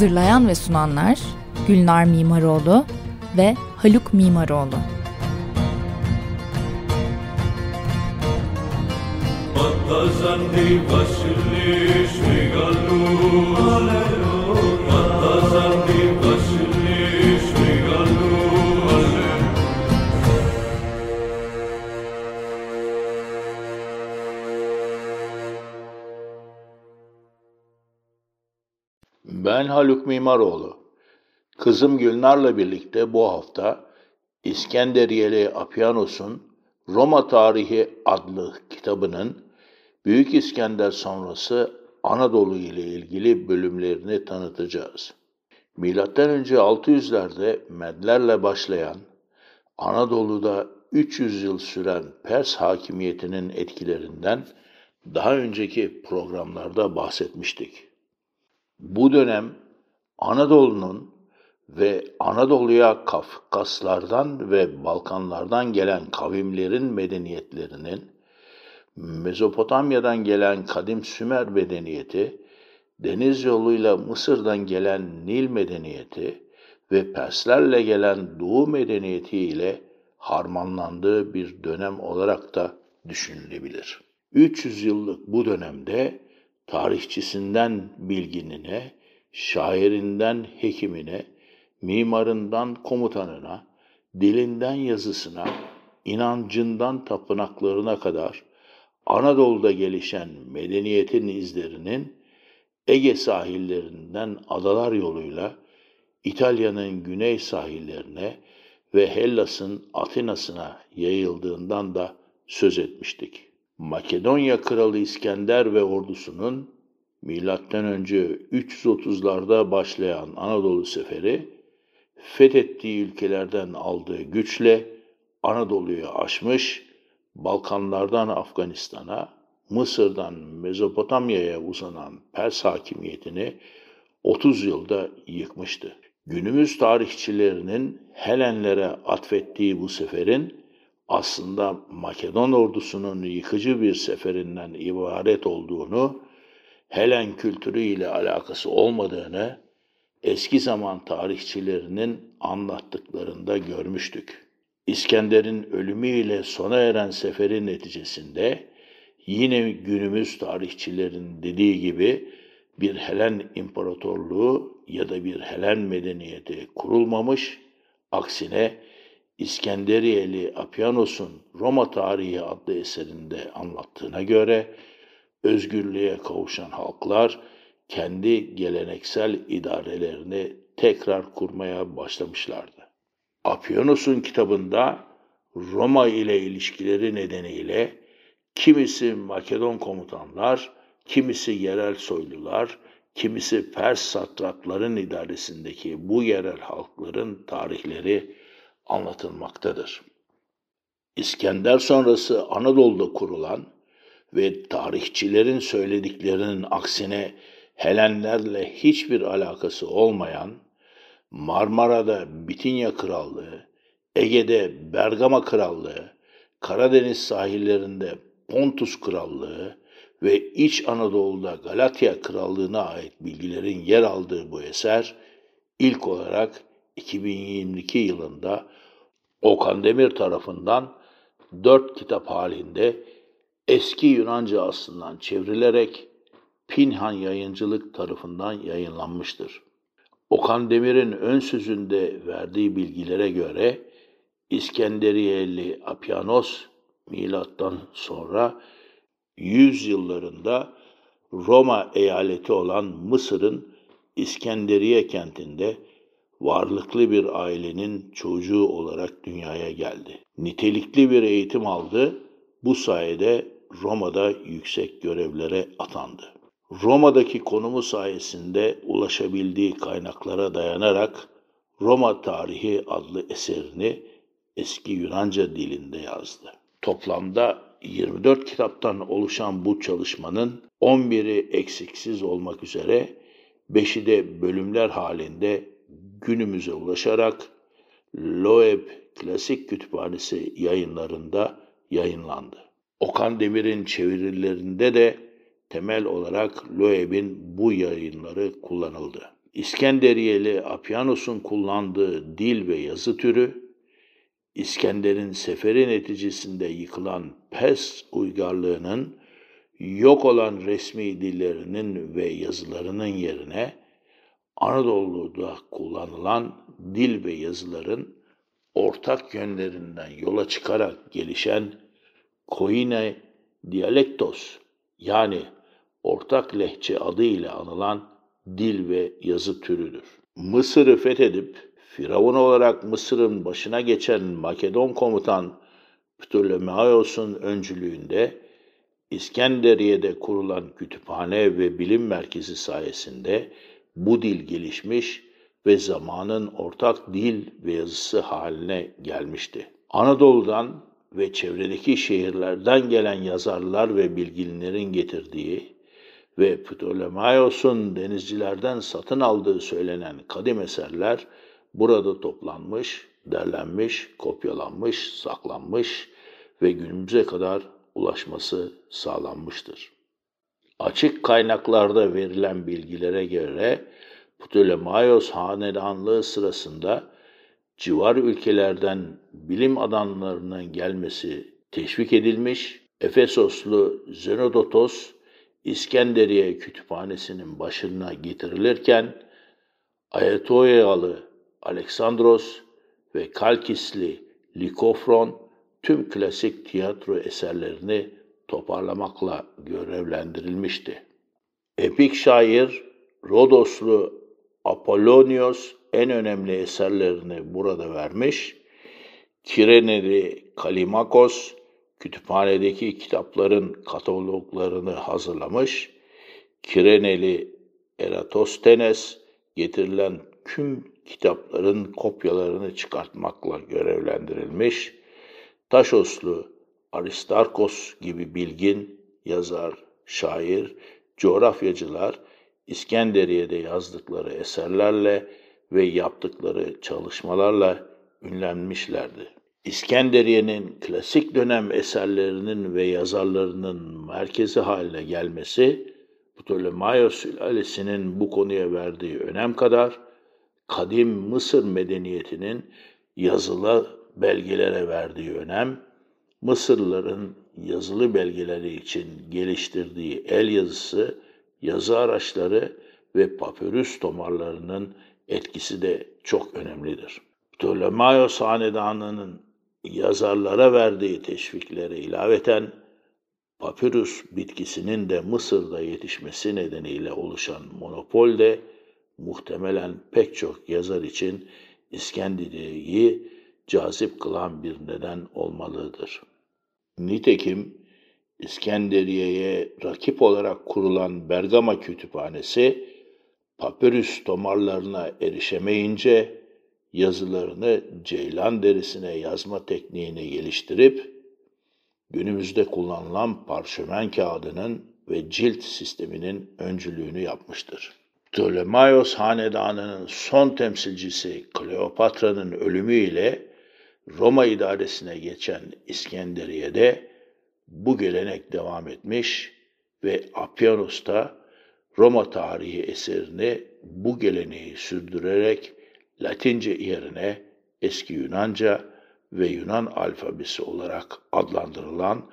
Hazırlayan ve sunanlar Gülnar Mimaroğlu ve Haluk Mimaroğlu. Vasili Shrigalu Ben Haluk Mimaroğlu. Kızım Gülnar'la birlikte bu hafta İskenderiyeli Apianos'un Roma Tarihi adlı kitabının Büyük İskender sonrası Anadolu ile ilgili bölümlerini tanıtacağız. Milattan önce 600'lerde Medlerle başlayan Anadolu'da 300 yıl süren Pers hakimiyetinin etkilerinden daha önceki programlarda bahsetmiştik. Bu dönem Anadolu'nun ve Anadolu'ya Kafkaslardan ve Balkanlardan gelen kavimlerin medeniyetlerinin, Mezopotamya'dan gelen kadim Sümer medeniyeti, deniz yoluyla Mısır'dan gelen Nil medeniyeti ve Perslerle gelen Doğu medeniyeti ile harmanlandığı bir dönem olarak da düşünülebilir. 300 yıllık bu dönemde tarihçisinden bilginine, şairinden hekimine, mimarından komutanına, dilinden yazısına, inancından tapınaklarına kadar Anadolu'da gelişen medeniyetin izlerinin Ege sahillerinden adalar yoluyla İtalya'nın güney sahillerine ve Hellas'ın Atina'sına yayıldığından da söz etmiştik. Makedonya Kralı İskender ve ordusunun M.Ö. 330'larda başlayan Anadolu seferi, fethettiği ülkelerden aldığı güçle Anadolu'yu aşmış, Balkanlardan Afganistan'a, Mısır'dan Mezopotamya'ya uzanan Pers hakimiyetini 30 yılda yıkmıştı. Günümüz tarihçilerinin Helenlere atfettiği bu seferin aslında Makedon ordusunun yıkıcı bir seferinden ibaret olduğunu, Helen kültürü ile alakası olmadığını eski zaman tarihçilerinin anlattıklarında görmüştük. İskender'in ölümüyle sona eren seferin neticesinde yine günümüz tarihçilerin dediği gibi bir Helen imparatorluğu ya da bir Helen medeniyeti kurulmamış, aksine İskenderiyeli Apianos'un Roma Tarihi adlı eserinde anlattığına göre özgürlüğe kavuşan halklar kendi geleneksel idarelerini tekrar kurmaya başlamışlardı. Apianos'un kitabında Roma ile ilişkileri nedeniyle kimisi Makedon komutanlar, kimisi yerel soylular, kimisi Pers satrapların idaresindeki bu yerel halkların tarihleri anlatılmaktadır. İskender sonrası Anadolu'da kurulan ve tarihçilerin söylediklerinin aksine Helenlerle hiçbir alakası olmayan, Marmara'da Bitinya Krallığı, Ege'de Bergama Krallığı, Karadeniz sahillerinde Pontus Krallığı ve İç Anadolu'da Galatya Krallığı'na ait bilgilerin yer aldığı bu eser, ilk olarak 2022 yılında Okan Demir tarafından dört kitap halinde eski Yunanca aslından çevrilerek Pinhan Yayıncılık tarafından yayınlanmıştır. Okan Demir'in ön sözünde verdiği bilgilere göre İskenderiyeli Apianos milattan sonra 100 yıllarında Roma eyaleti olan Mısır'ın İskenderiye kentinde varlıklı bir ailenin çocuğu olarak dünyaya geldi. Nitelikli bir eğitim aldı, bu sayede Roma'da yüksek görevlere atandı. Roma'daki konumu sayesinde ulaşabildiği kaynaklara dayanarak Roma Tarihi adlı eserini eski Yunanca dilinde yazdı. Toplamda 24 kitaptan oluşan bu çalışmanın 11'i eksiksiz olmak üzere 5'i de bölümler halinde günümüze ulaşarak Loeb Klasik Kütüphanesi yayınlarında yayınlandı. Okan Demir'in çevirilerinde de temel olarak Loeb'in bu yayınları kullanıldı. İskenderiyeli Apianos'un kullandığı dil ve yazı türü, İskender'in seferi neticesinde yıkılan Pers uygarlığının yok olan resmi dillerinin ve yazılarının yerine Anadolu'da kullanılan dil ve yazıların ortak yönlerinden yola çıkarak gelişen Koine dialektos yani ortak lehçe adıyla anılan dil ve yazı türüdür. Mısır'ı fethedip Firavun olarak Mısır'ın başına geçen Makedon komutan Ptolemaios'un öncülüğünde İskenderiye'de kurulan kütüphane ve bilim merkezi sayesinde bu dil gelişmiş ve zamanın ortak dil ve yazısı haline gelmişti. Anadolu'dan ve çevredeki şehirlerden gelen yazarlar ve bilginlerin getirdiği ve Ptolemaios'un denizcilerden satın aldığı söylenen kadim eserler burada toplanmış, derlenmiş, kopyalanmış, saklanmış ve günümüze kadar ulaşması sağlanmıştır. Açık kaynaklarda verilen bilgilere göre Ptolemaios hanedanlığı sırasında civar ülkelerden bilim adamlarının gelmesi teşvik edilmiş, Efesoslu Zenodotos İskenderiye Kütüphanesi'nin başına getirilirken Ayetoyalı Aleksandros ve Kalkisli Likofron tüm klasik tiyatro eserlerini toparlamakla görevlendirilmişti. Epik şair Rodoslu Apollonios en önemli eserlerini burada vermiş, Kireneli Kalimakos kütüphanedeki kitapların kataloglarını hazırlamış, Kireneli Eratosthenes getirilen tüm kitapların kopyalarını çıkartmakla görevlendirilmiş, Taşoslu Aristarkos gibi bilgin yazar, şair, coğrafyacılar İskenderiye'de yazdıkları eserlerle ve yaptıkları çalışmalarla ünlenmişlerdi. İskenderiye'nin klasik dönem eserlerinin ve yazarlarının merkezi haline gelmesi, Ptolemaios sülalesinin bu konuya verdiği önem kadar, kadim Mısır medeniyetinin yazılı belgelere verdiği önem, Mısırlıların yazılı belgeleri için geliştirdiği el yazısı, yazı araçları ve papyrus tomarlarının etkisi de çok önemlidir. Ptolemaios Hanedanı'nın yazarlara verdiği teşviklere ilaveten papyrus bitkisinin de Mısır'da yetişmesi nedeniyle oluşan monopol de muhtemelen pek çok yazar için İskenderiye'yi cazip kılan bir neden olmalıdır. Nitekim İskenderiye'ye rakip olarak kurulan Bergama Kütüphanesi, papyrus tomarlarına erişemeyince yazılarını ceylan derisine yazma tekniğini geliştirip, günümüzde kullanılan parşömen kağıdının ve cilt sisteminin öncülüğünü yapmıştır. Ptolemaios hanedanının son temsilcisi Kleopatra'nın ölümüyle Roma idaresine geçen İskenderiye'de bu gelenek devam etmiş ve Appianos da Roma tarihi eserini bu geleneği sürdürerek Latince yerine eski Yunanca ve Yunan alfabesi olarak adlandırılan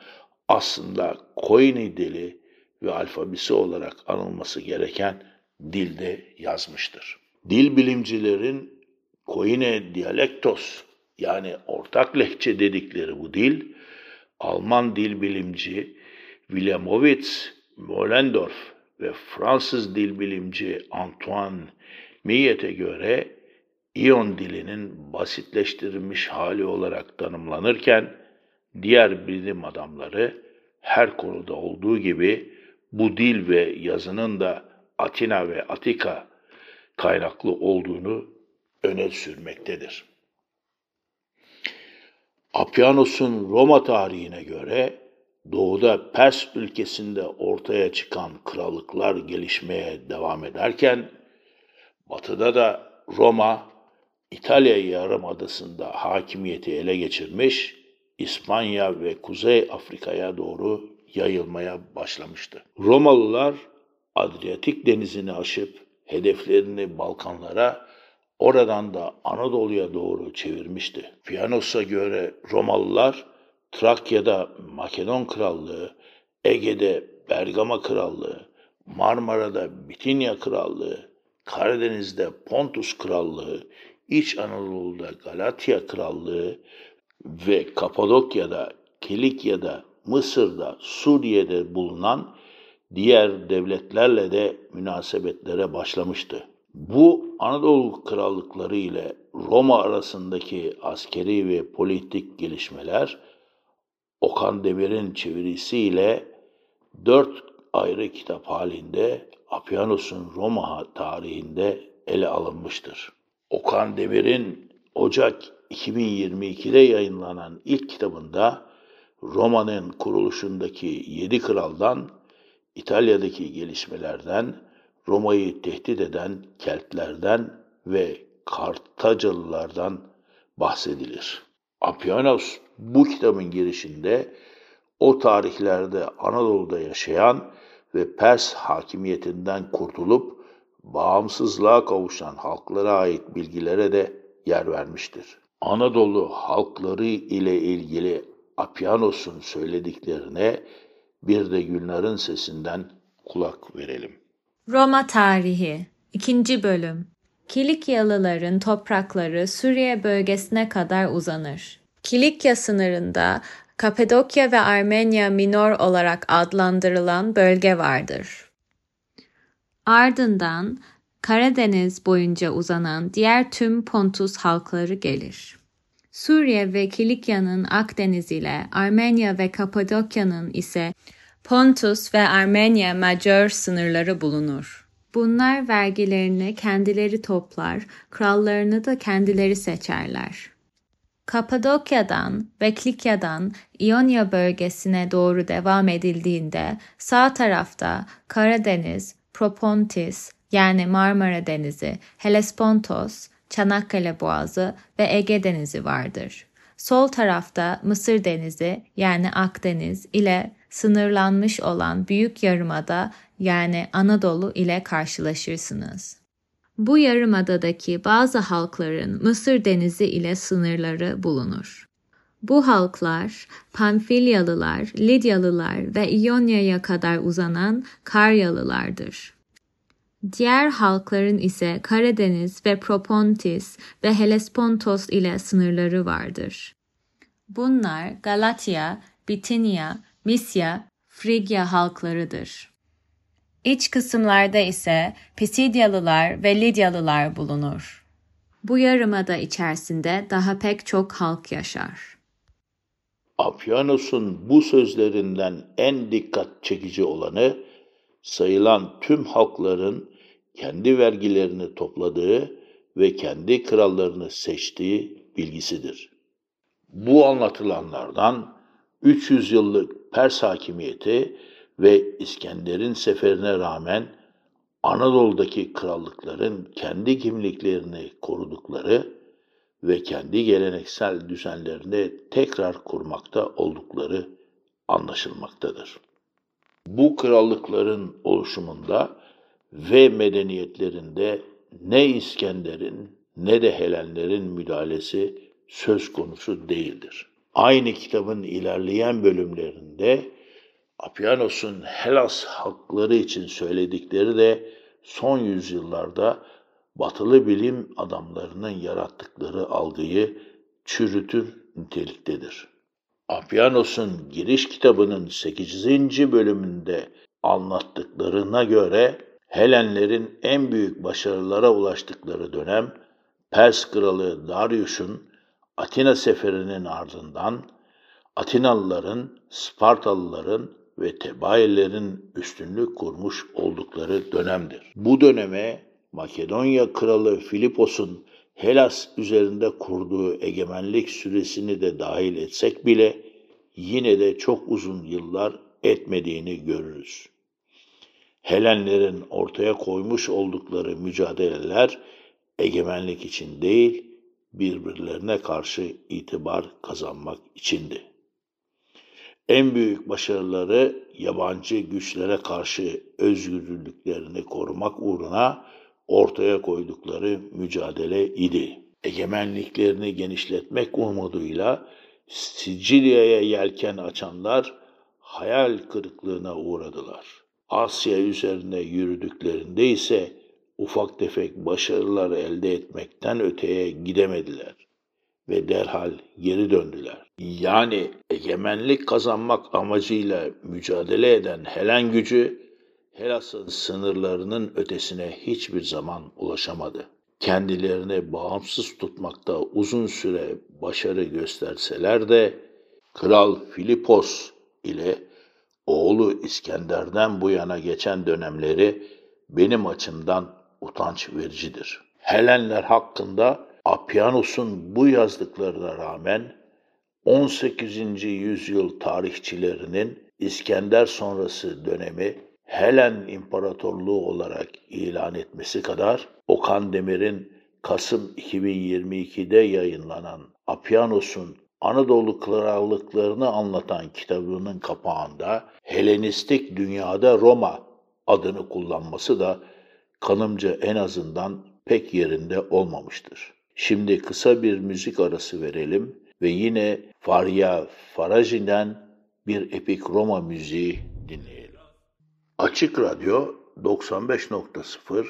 aslında Koine dili ve alfabesi olarak anılması gereken dilde yazmıştır. Dil bilimcilerin Koine dialektos yani ortak lehçe dedikleri bu dil, Alman dil bilimci Wilhelmovitz Moellendorf ve Fransız dil bilimci Antoine Millet'e göre İyon dilinin basitleştirilmiş hali olarak tanımlanırken, diğer bilim adamları her konuda olduğu gibi bu dil ve yazının da Atina ve Atika kaynaklı olduğunu öne sürmektedir. Apyanos'un Roma tarihine göre doğuda Pers ülkesinde ortaya çıkan krallıklar gelişmeye devam ederken batıda da Roma İtalya Yarımadası'nda hakimiyeti ele geçirmiş, İspanya ve Kuzey Afrika'ya doğru yayılmaya başlamıştı. Romalılar Adriyatik denizini aşıp hedeflerini Balkanlara, oradan da Anadolu'ya doğru çevirmişti. Piyanos'a göre Romalılar Trakya'da Makedon Krallığı, Ege'de Bergama Krallığı, Marmara'da Bitinya Krallığı, Karadeniz'de Pontus Krallığı, İç Anadolu'da Galatya Krallığı ve Kapadokya'da, Kilikya'da, Mısır'da, Suriye'de bulunan diğer devletlerle de münasebetlere başlamıştı. Bu Anadolu krallıkları ile Roma arasındaki askeri ve politik gelişmeler Okan Demir'in çevirisiyle dört ayrı kitap halinde Apyanos'un Roma tarihinde ele alınmıştır. Okan Demir'in Ocak 2022'de yayınlanan ilk kitabında Roma'nın kuruluşundaki yedi kraldan, İtalya'daki gelişmelerden, Roma'yı tehdit eden Keltlerden ve Kartacalılardan bahsedilir. Apyanos bu kitabın girişinde o tarihlerde Anadolu'da yaşayan ve Pers hakimiyetinden kurtulup bağımsızlığa kavuşan halklara ait bilgilere de yer vermiştir. Anadolu halkları ile ilgili Apyanos'un söylediklerine bir de Gülnar'ın sesinden kulak verelim. Roma Tarihi 2. Bölüm Kilikyalıların toprakları Suriye bölgesine kadar uzanır. Kilikya sınırında Kapadokya ve Armenya Minor olarak adlandırılan bölge vardır. Ardından Karadeniz boyunca uzanan diğer tüm Pontus halkları gelir. Suriye ve Kilikya'nın Akdeniz ile Armenya ve Kapadokya'nın ise Pontus ve Armenya Majör sınırları bulunur. Bunlar vergilerini kendileri toplar, krallarını da kendileri seçerler. Kapadokya'dan ve Klikya'dan İonya bölgesine doğru devam edildiğinde sağ tarafta Karadeniz, Propontis yani Marmara Denizi, Hellespontos, Çanakkale Boğazı ve Ege Denizi vardır. Sol tarafta Mısır Denizi yani Akdeniz ile sınırlanmış olan Büyük Yarımada yani Anadolu ile karşılaşırsınız. Bu yarımadadaki bazı halkların Mısır Denizi ile sınırları bulunur. Bu halklar Pamfilyalılar, Lidyalılar ve İonya'ya kadar uzanan Karyalılardır. Diğer halkların ise Karadeniz ve Propontis ve Hellespontos ile sınırları vardır. Bunlar Galatya, Bitinya, Misya, Frigya halklarıdır. İç kısımlarda ise Pisidyalılar ve Lidyalılar bulunur. Bu yarımada içerisinde daha pek çok halk yaşar. Afyanos'un bu sözlerinden en dikkat çekici olanı sayılan tüm halkların kendi vergilerini topladığı ve kendi krallarını seçtiği bilgisidir. Bu anlatılanlardan 300 yıllık Pers hakimiyeti ve İskender'in seferine rağmen Anadolu'daki krallıkların kendi kimliklerini korudukları ve kendi geleneksel düzenlerini tekrar kurmakta oldukları anlaşılmaktadır. Bu krallıkların oluşumunda ve medeniyetlerinde ne İskender'in ne de Helenlerin müdahalesi söz konusu değildir. Aynı kitabın ilerleyen bölümlerinde Apianos'un Hellas halkları için söyledikleri de son yüzyıllarda batılı bilim adamlarının yarattıkları algıyı çürütür niteliktedir. Apianos'un giriş kitabının 8. bölümünde anlattıklarına göre Helenlerin en büyük başarılara ulaştıkları dönem Pers kralı Darius'un Atina seferinin ardından Atinalıların, Spartalıların ve tebaillerin üstünlük kurmuş oldukları dönemdir. Bu döneme Makedonya kralı Filipos'un Helas üzerinde kurduğu egemenlik süresini de dahil etsek bile yine de çok uzun yıllar etmediğini görürüz. Helenlerin ortaya koymuş oldukları mücadeleler egemenlik için değil, birbirlerine karşı itibar kazanmak içindi. En büyük başarıları yabancı güçlere karşı özgürlüklerini korumak uğruna ortaya koydukları mücadele idi. Egemenliklerini genişletmek umuduyla Sicilya'ya yelken açanlar hayal kırıklığına uğradılar. Asya üzerine yürüdüklerinde ise ufak tefek başarılar elde etmekten öteye gidemediler ve derhal geri döndüler. Yani egemenlik kazanmak amacıyla mücadele eden Helen gücü Helas'ın sınırlarının ötesine hiçbir zaman ulaşamadı. Kendilerini bağımsız tutmakta uzun süre başarı gösterseler de Kral Filipos ile oğlu İskender'den bu yana geçen dönemleri benim açımdan utanç vericidir. Helenler hakkında Apianos'un bu yazdıklarına rağmen 18. yüzyıl tarihçilerinin İskender sonrası dönemi Helen İmparatorluğu olarak ilan etmesi kadar Okan Demir'in Kasım 2022'de yayınlanan Apianos'un Anadolu krallıklarını anlatan kitabının kapağında Helenistik dünyada Roma adını kullanması da kanımca en azından pek yerinde olmamıştır. Şimdi kısa bir müzik arası verelim ve yine Farya Faraji'den bir epik Roma müziği dinleyelim. Açık Radyo 95.0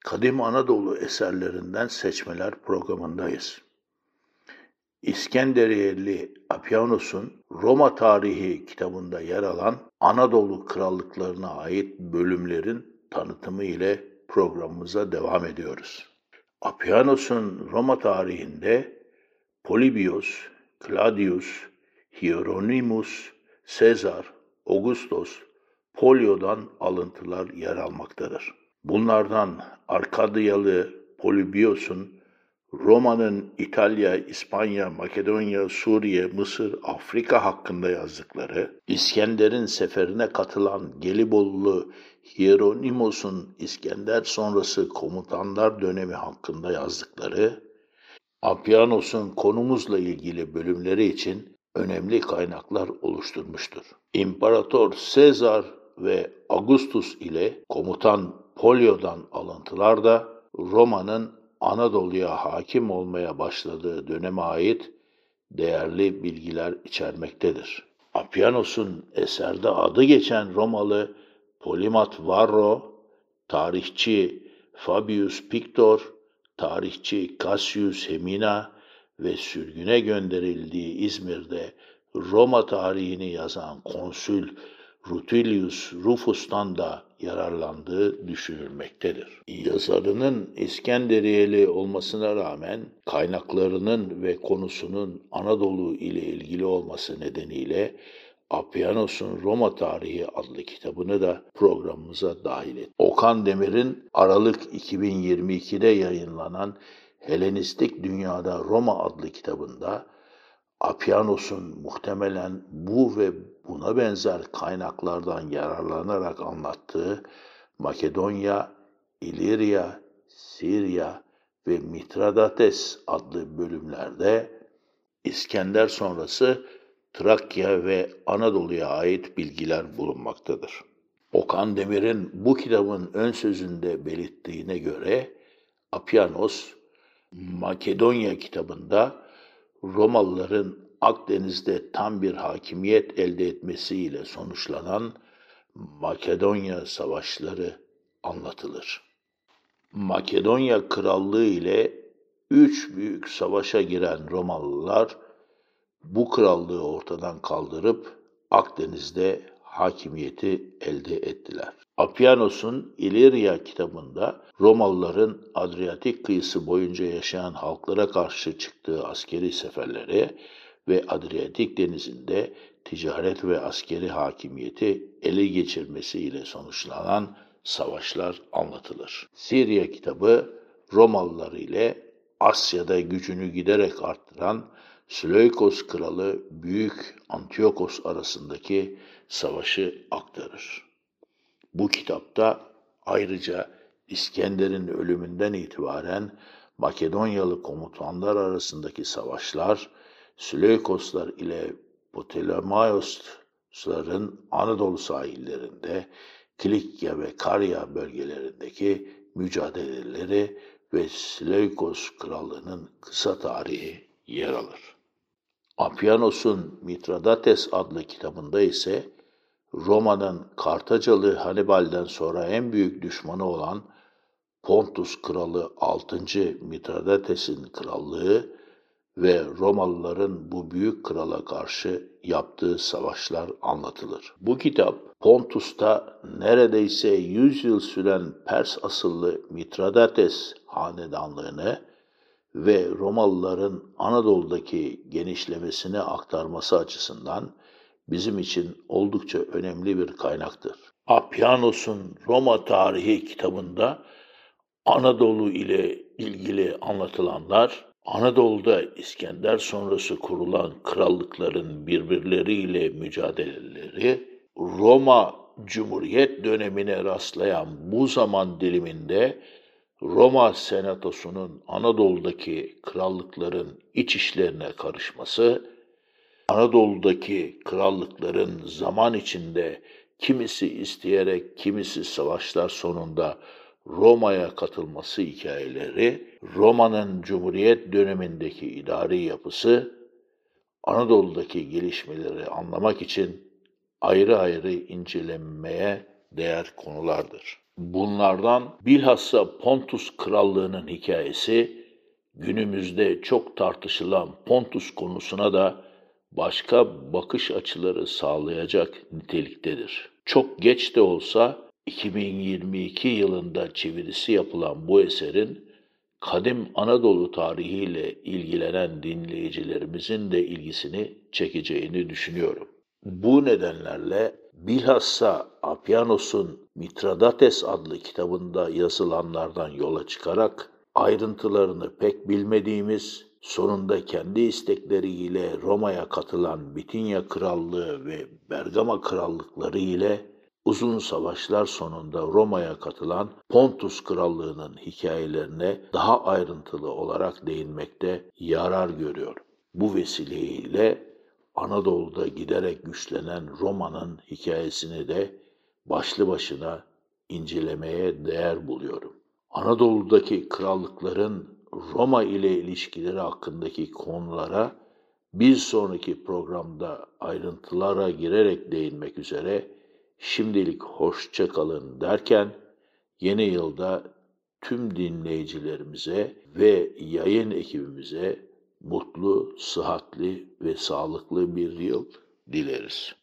Kadim Anadolu eserlerinden seçmeler programındayız. İskenderiyeli Apianos'un Roma Tarihi kitabında yer alan Anadolu krallıklarına ait bölümlerin tanıtımı ile programımıza devam ediyoruz. Apianos'un Roma tarihinde Polybios, Claudius, Hieronymus, Sezar, Augustus, Polio'dan alıntılar yer almaktadır. Bunlardan Arkadyalı Polybios'un Roma'nın İtalya, İspanya, Makedonya, Suriye, Mısır, Afrika hakkında yazdıkları, İskender'in seferine katılan Gelibolulu Hieronymos'un İskender sonrası komutanlar dönemi hakkında yazdıkları, Apianos'un konumuzla ilgili bölümleri için önemli kaynaklar oluşturmuştur. İmparator Sezar ve Augustus ile komutan Polio'dan alıntılar da Roma'nın Anadolu'ya hakim olmaya başladığı döneme ait değerli bilgiler içermektedir. Apianos'un eserde adı geçen Romalı Polimat Varro, tarihçi Fabius Pictor, tarihçi Cassius Hemina ve sürgüne gönderildiği İzmir'de Roma tarihini yazan konsül Rutilius Rufus'tan da yararlandığı düşünülmektedir. Yazarının İskenderiyeli olmasına rağmen kaynaklarının ve konusunun Anadolu ile ilgili olması nedeniyle Apianos'un Roma Tarihi adlı kitabını da programımıza dahil et. Okan Demir'in Aralık 2022'de yayınlanan Helenistik Dünyada Roma adlı kitabında Apianos'un muhtemelen bu ve buna benzer kaynaklardan yararlanarak anlattığı Makedonya, İlirya, Sirya ve Mitradates adlı bölümlerde İskender sonrası Trakya ve Anadolu'ya ait bilgiler bulunmaktadır. Okan Demir'in bu kitabın ön sözünde belirttiğine göre Apianos, Makedonya kitabında Romalıların Akdeniz'de tam bir hakimiyet elde etmesiyle sonuçlanan Makedonya savaşları anlatılır. Makedonya Krallığı ile üç büyük savaşa giren Romalılar bu krallığı ortadan kaldırıp Akdeniz'de hakimiyeti elde ettiler. Apianos'un İlirya kitabında Romalıların Adriyatik kıyısı boyunca yaşayan halklara karşı çıktığı askeri seferlere ve Adriyatik denizinde ticaret ve askeri hakimiyeti ele geçirmesiyle sonuçlanan savaşlar anlatılır. Sirya kitabı Romalılar ile Asya'da gücünü giderek arttıran Seleukos kralı Büyük Antiyokos arasındaki savaşı aktarır. Bu kitapta ayrıca İskender'in ölümünden itibaren Makedonyalı komutanlar arasındaki savaşlar, Seleukoslar ile Ptolemaiosların Anadolu sahillerinde, Kilikya ve Karya bölgelerindeki mücadeleleri ve Seleukos krallığının kısa tarihi yer alır. Apianos'un Mitradates adlı kitabında ise Roma'nın Kartacalı Hannibal'den sonra en büyük düşmanı olan Pontus kralı 6. Mitradates'in krallığı ve Romalıların bu büyük krala karşı yaptığı savaşlar anlatılır. Bu kitap Pontus'ta neredeyse 100 yıl süren Pers asıllı Mitradates hanedanlığını ve Romalıların Anadolu'daki genişlemesini aktarması açısından bizim için oldukça önemli bir kaynaktır. Apianos'un Roma tarihi kitabında Anadolu ile ilgili anlatılanlar, Anadolu'da İskender sonrası kurulan krallıkların birbirleriyle mücadeleleri, Roma Cumhuriyet dönemine rastlayan bu zaman diliminde Roma Senatosu'nun Anadolu'daki krallıkların iç işlerine karışması, Anadolu'daki krallıkların zaman içinde kimisi isteyerek, kimisi savaşlar sonunda Roma'ya katılması hikayeleri, Roma'nın Cumhuriyet dönemindeki idari yapısı, Anadolu'daki gelişmeleri anlamak için ayrı ayrı incelenmeye değer konulardır. Bunlardan bilhassa Pontus Krallığı'nın hikayesi günümüzde çok tartışılan Pontus konusuna da başka bakış açıları sağlayacak niteliktedir. Çok geç de olsa 2022 yılında çevirisi yapılan bu eserin kadim Anadolu tarihiyle ilgilenen dinleyicilerimizin de ilgisini çekeceğini düşünüyorum. Bu nedenlerle bilhassa Apianos'un Mitradates adlı kitabında yazılanlardan yola çıkarak ayrıntılarını pek bilmediğimiz, sonunda kendi istekleriyle Roma'ya katılan Bitinya Krallığı ve Bergama Krallıkları ile uzun savaşlar sonunda Roma'ya katılan Pontus Krallığı'nın hikayelerine daha ayrıntılı olarak değinmekte yarar görüyor. Bu vesileyle Anadolu'da giderek güçlenen Roma'nın hikayesini de başlı başına incelemeye değer buluyorum. Anadolu'daki krallıkların Roma ile ilişkileri hakkındaki konulara bir sonraki programda ayrıntılara girerek değinmek üzere şimdilik hoşça kalın derken yeni yılda tüm dinleyicilerimize ve yayın ekibimize mutlu, sıhhatli ve sağlıklı bir yıl dileriz.